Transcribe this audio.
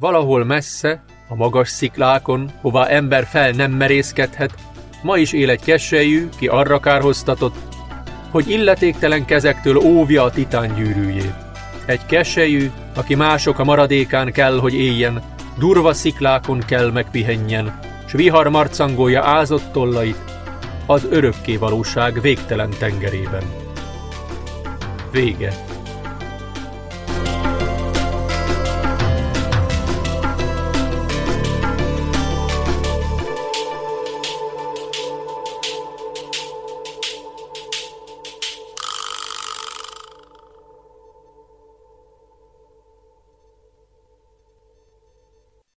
Valahol messze, a magas sziklákon, hová ember fel nem merészkedhet, ma is él egy kesselyű, ki arra kárhoztatott, hogy illetéktelen kezektől óvja a titán gyűrűjét. Egy kesselyű, aki mások a maradékán kell, hogy éljen, durva sziklákon kell megpihenjen, s vihar marcangolja ázott tollait az örökké valóság végtelen tengerében. Vége.